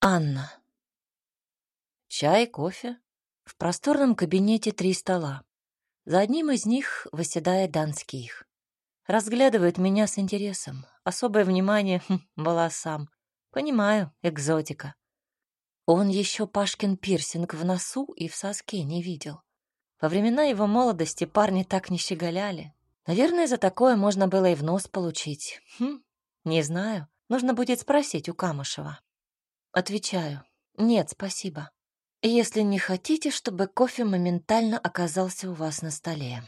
Анна. Чай, кофе. В просторном кабинете три стола. За одним из них восседает Донских. Разглядывает меня с интересом. Особое внимание хм, волосам. Понимаю, экзотика. Он еще Пашкин пирсинг в носу и в соске не видел. Во времена его молодости парни так не щеголяли. Наверное, за такое можно было и в нос получить. Хм, не знаю. Нужно будет спросить у Камышева. Отвечаю. Нет, спасибо. Если не хотите, чтобы кофе моментально оказался у вас на столе.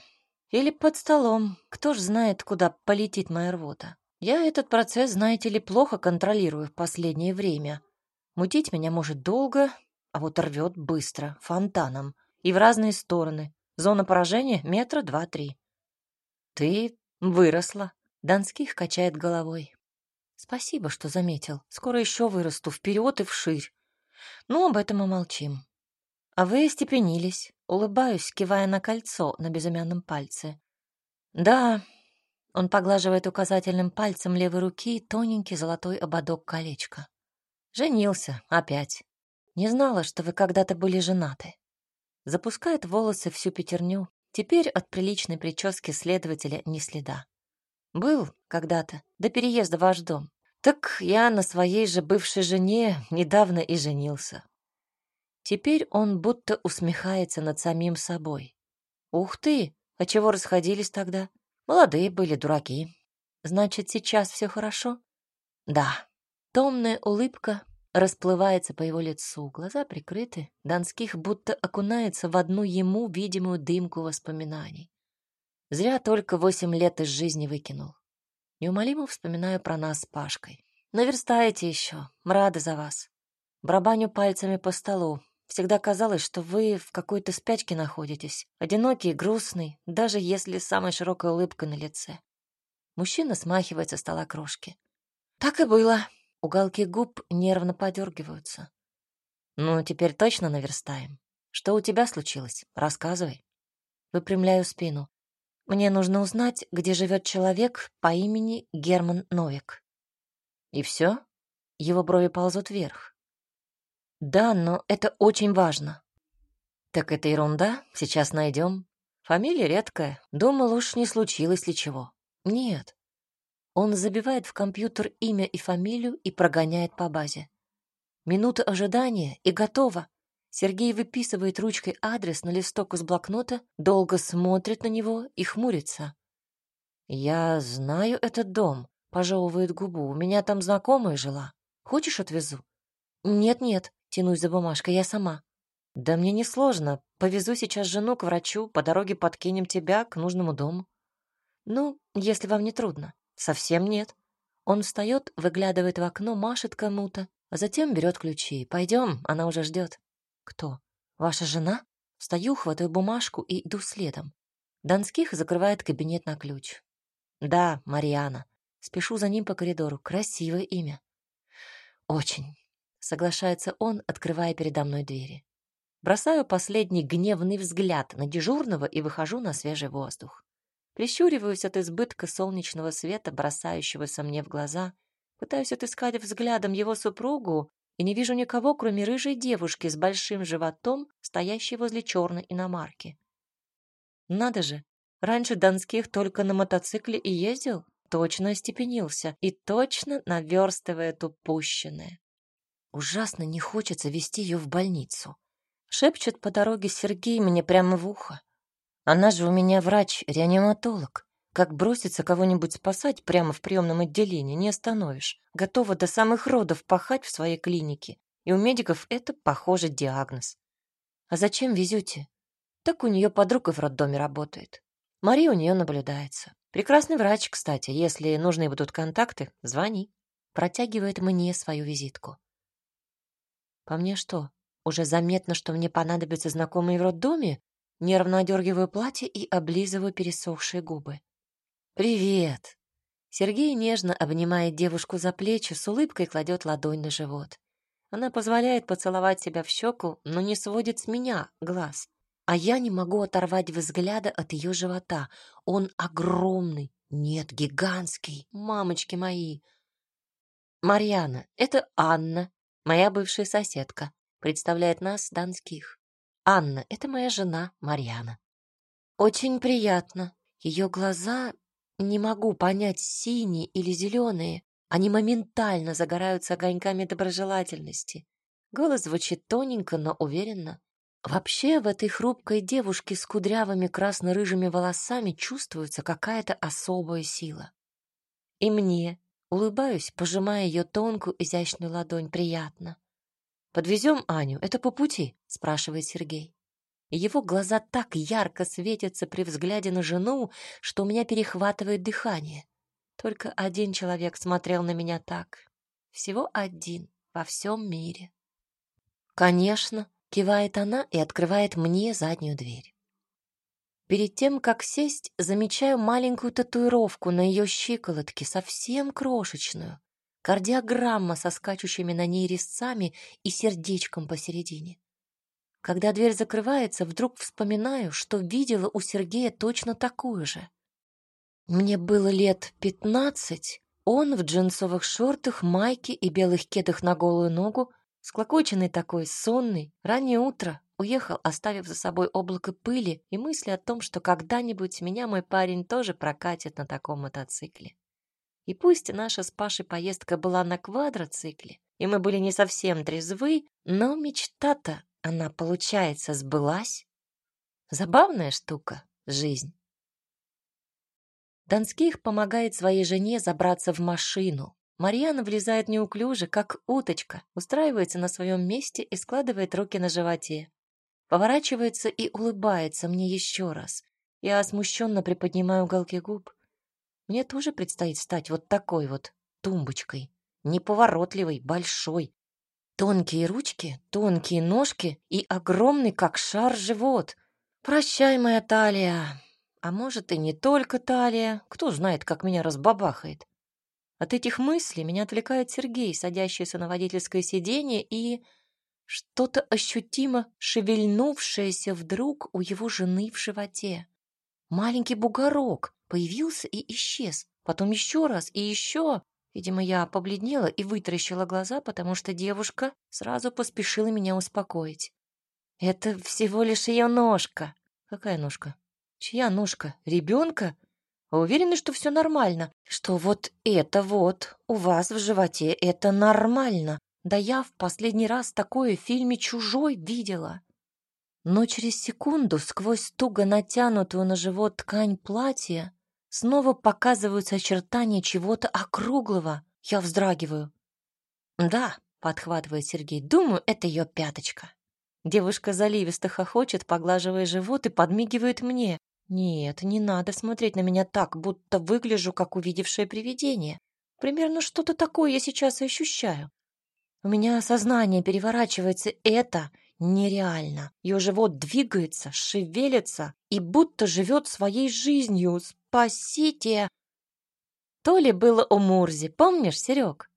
Или под столом. Кто ж знает, куда полетит моя рвота. Я этот процесс, знаете ли, плохо контролирую в последнее время. Мутить меня может долго, а вот рвет быстро, фонтаном. И в разные стороны. Зона поражения метра два-три. Ты выросла. Донских качает головой. Спасибо, что заметил. Скоро еще вырасту вперед и вширь. Ну, об этом мы молчим. А вы остепенились. Улыбаюсь, кивая на кольцо на безымянном пальце. Да, он поглаживает указательным пальцем левой руки тоненький золотой ободок колечка. Женился опять. Не знала, что вы когда-то были женаты. Запускает волосы всю пятерню. Теперь от приличной прически следователя ни следа. Был когда-то, до переезда в ваш дом. Так я на своей же бывшей жене недавно и женился. Теперь он будто усмехается над самим собой. Ух ты, а чего расходились тогда? Молодые были дураки. Значит, сейчас все хорошо? Да. Томная улыбка расплывается по его лицу, глаза прикрыты, Донских будто окунается в одну ему видимую дымку воспоминаний. Зря только восемь лет из жизни выкинул. Неумолимо вспоминаю про нас с Пашкой. Наверстаете еще, рада за вас. Барабаню пальцами по столу, Всегда казалось, что вы в какой-то спячке находитесь, одинокий, грустный, даже если с самой широкой улыбкой на лице. Мужчина смахивает со стола крошки. Так и было. Уголки губ нервно подергиваются. Ну, теперь точно наверстаем. Что у тебя случилось? Рассказывай. Выпрямляю спину. Мне нужно узнать, где живет человек по имени Герман Новик. И все? Его брови ползут вверх. Да, но это очень важно. Так это ерунда, сейчас найдем. Фамилия редкая. Думал, уж не случилось ли чего. Нет. Он забивает в компьютер имя и фамилию и прогоняет по базе. Минута ожидания и готово. Сергей выписывает ручкой адрес на листок из блокнота, долго смотрит на него и хмурится. «Я знаю этот дом», — пожевывает губу. «У меня там знакомая жила. Хочешь, отвезу?» «Нет-нет», Тянусь за бумажкой, я сама. Да мне не сложно. Повезу сейчас жену к врачу, по дороге подкинем тебя к нужному дому. Ну, если вам не трудно. Совсем нет. Он встает, выглядывает в окно, машет кому-то, а затем берет ключи. Пойдем, она уже ждет. Кто? Ваша жена? Стою, хватаю бумажку и иду следом. Донских закрывает кабинет на ключ. Да, Мариана. Спешу за ним по коридору. Красивое имя. Очень соглашается он, открывая передо мной двери. Бросаю последний гневный взгляд на дежурного и выхожу на свежий воздух. Прищуриваюсь от избытка солнечного света, бросающегося мне в глаза, пытаюсь отыскать взглядом его супругу и не вижу никого, кроме рыжей девушки с большим животом, стоящей возле черной иномарки. Надо же, раньше Донских только на мотоцикле и ездил, точно остепенился и точно наверстывает упущенное. Ужасно не хочется вести ее в больницу. Шепчет по дороге Сергей мне прямо в ухо. Она же у меня врач-реаниматолог. Как бросится кого-нибудь спасать прямо в приемном отделении, не остановишь. Готова до самых родов пахать в своей клинике. И у медиков это, похоже, диагноз. А зачем везете? Так у нее подруга в роддоме работает. Мария у нее наблюдается. Прекрасный врач, кстати. Если нужны будут контакты, звони. Протягивает мне свою визитку. По мне что, уже заметно, что мне понадобятся знакомые в роддоме? Нервно одергиваю платье и облизываю пересохшие губы. «Привет!» Сергей нежно обнимает девушку за плечи, с улыбкой кладет ладонь на живот. Она позволяет поцеловать себя в щеку, но не сводит с меня глаз. А я не могу оторвать взгляда от ее живота. Он огромный, нет, гигантский. Мамочки мои. Марьяна, это Анна, моя бывшая соседка, представляет нас Донских. Анна — это моя жена Марьяна. Очень приятно. Ее глаза, не могу понять, синие или зеленые, они моментально загораются огоньками доброжелательности. Голос звучит тоненько, но уверенно. Вообще в этой хрупкой девушке с кудрявыми красно-рыжими волосами чувствуется какая-то особая сила. И мне, улыбаюсь, пожимая ее тонкую изящную ладонь, приятно. «Подвезем Аню, это по пути?» — спрашивает Сергей. Его глаза так ярко светятся при взгляде на жену, что у меня перехватывает дыхание. Только один человек смотрел на меня так. Всего один во всем мире. «Конечно», — кивает она и открывает мне заднюю дверь. Перед тем, как сесть, замечаю маленькую татуировку на ее щиколотке, совсем крошечную. Кардиограмма со скачущими на ней резцами и сердечком посередине. Когда дверь закрывается, вдруг вспоминаю, что видела у Сергея точно такую же. Мне было лет пятнадцать, он в джинсовых шортах, майке и белых кедах на голую ногу, склокоченный такой, сонный, раннее утро, уехал, оставив за собой облако пыли и мысли о том, что когда-нибудь меня мой парень тоже прокатит на таком мотоцикле. И пусть наша с Пашей поездка была на квадроцикле, и мы были не совсем трезвы, но мечта-то она, получается, сбылась? Забавная штука — жизнь. Донских помогает своей жене забраться в машину. Марьяна влезает неуклюже, как уточка, устраивается на своем месте и складывает руки на животе. Поворачивается и улыбается мне еще раз. Я смущенно приподнимаю уголки губ. Мне тоже предстоит стать вот такой вот тумбочкой. Неповоротливой, большой, Тонкие ручки, тонкие ножки и огромный, как шар, живот. Прощай, моя талия. А может, и не только талия. Кто знает, как меня разбабахает. От этих мыслей меня отвлекает Сергей, садящийся на водительское сиденье, и что-то ощутимо шевельнувшееся вдруг у его жены в животе. Маленький бугорок появился и исчез. Потом еще раз и еще. Видимо, я побледнела и вытаращила глаза, потому что девушка сразу поспешила меня успокоить. «Это всего лишь ее ножка». «Какая ножка?» «Чья ножка? Ребенка?» уверены, что все нормально, что вот это вот у вас в животе это нормально. Да я в последний раз такое в фильме «Чужой» видела. Но через секунду сквозь туго натянутую на живот ткань платья Снова показываются очертания чего-то округлого. Я вздрагиваю. «Да», — подхватывает Сергей, — «думаю, это ее пяточка». Девушка заливисто хохочет, поглаживая живот и подмигивает мне. «Нет, не надо смотреть на меня так, будто выгляжу, как увидевшее привидение. Примерно что-то такое я сейчас и ощущаю. У меня сознание переворачивается. Это нереально. Ее живот двигается, шевелится и будто живет своей жизнью. Спасите!» То ли было у Мурзи, помнишь, Серег?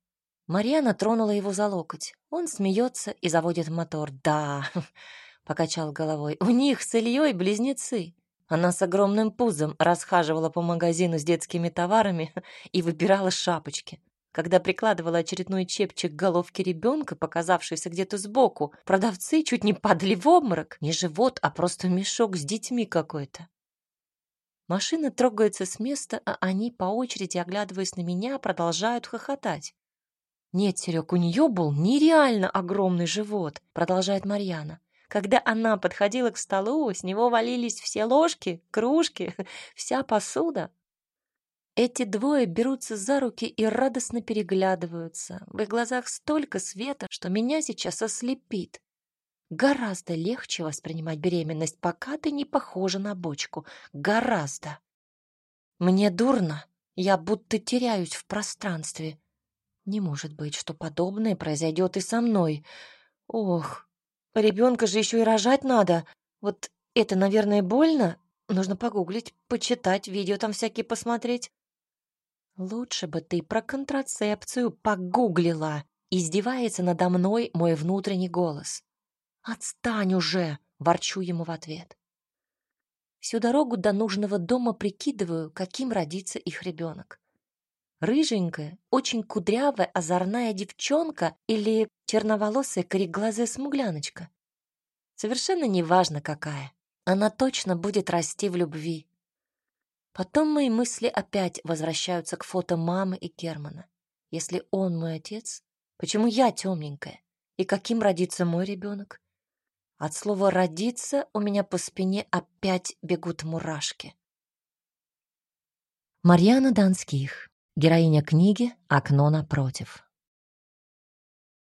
Марьяна тронула его за локоть. Он смеется и заводит мотор. «Да», — покачал головой, — «у них с Ильей близнецы». Она с огромным пузом расхаживала по магазину с детскими товарами и выбирала шапочки. Когда прикладывала очередной чепчик к головке ребенка, показавшийся где-то сбоку, продавцы чуть не падали в обморок. Не живот, а просто мешок с детьми какой-то. Машина трогается с места, а они, по очереди оглядываясь на меня, продолжают хохотать. «Нет, Серег, у нее был нереально огромный живот», — продолжает Марьяна. Когда она подходила к столу, с него валились все ложки, кружки, вся посуда. Эти двое берутся за руки и радостно переглядываются. В их глазах столько света, что меня сейчас ослепит. Гораздо легче воспринимать беременность, пока ты не похожа на бочку. Гораздо. Мне дурно. Я будто теряюсь в пространстве. Не может быть, что подобное произойдет и со мной. Ох, ребенка же еще и рожать надо. Вот это, наверное, больно. Нужно погуглить, почитать, видео там всякие посмотреть. Лучше бы ты про контрацепцию погуглила. Издевается надо мной мой внутренний голос. «Отстань уже!» — ворчу ему в ответ. Всю дорогу до нужного дома прикидываю, каким родится их ребенок. Рыженькая, очень кудрявая, озорная девчонка или черноволосая кореглазая смугляночка. Совершенно неважно какая. Она точно будет расти в любви. Потом мои мысли опять возвращаются к фото мамы и Кермана. Если он мой отец, почему я темненькая? И каким родится мой ребенок? От слова «родиться» у меня по спине опять бегут мурашки. Марьяна Донских. Героиня книги «Окно напротив».